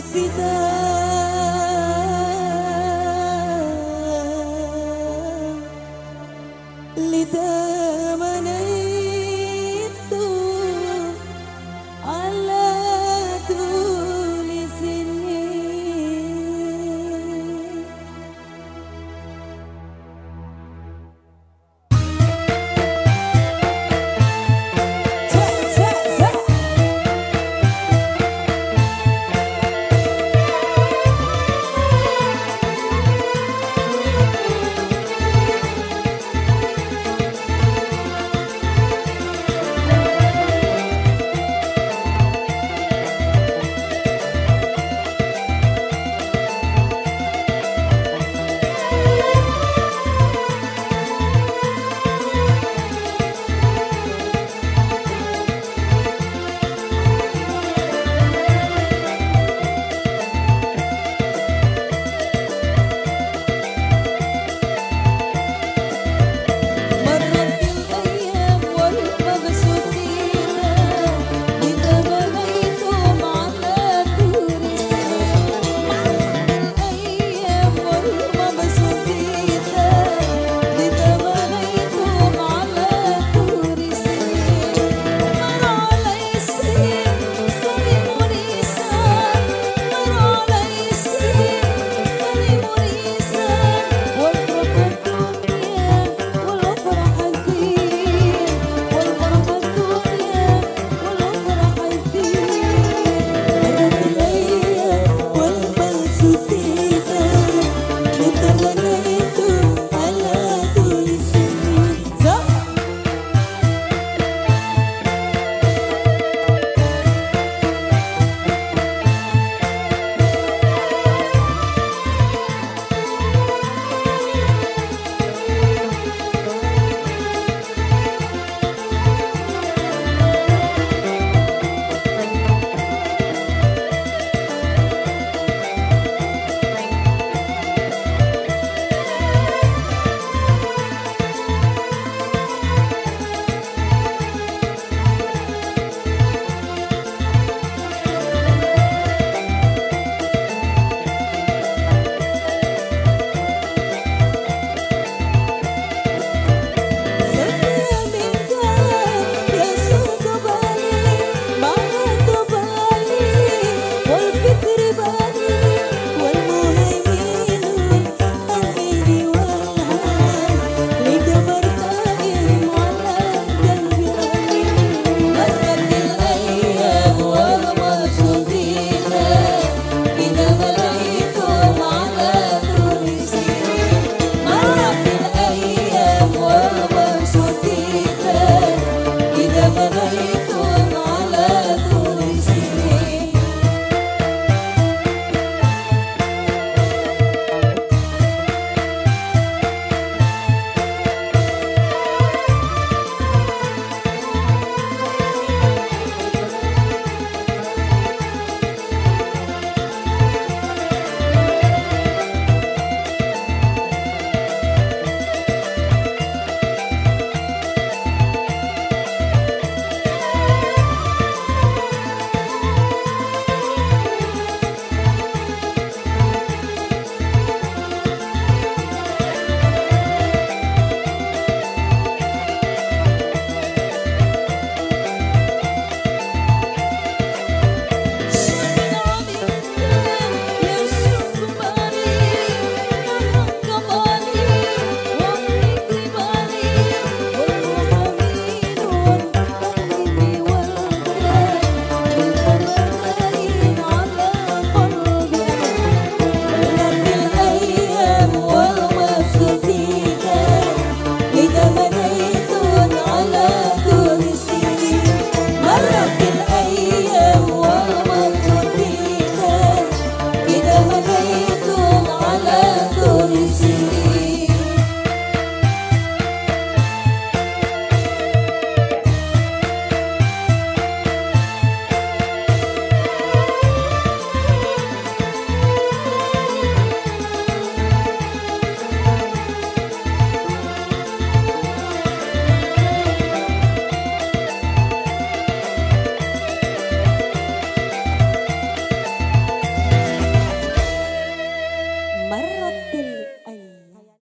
والمسود بدام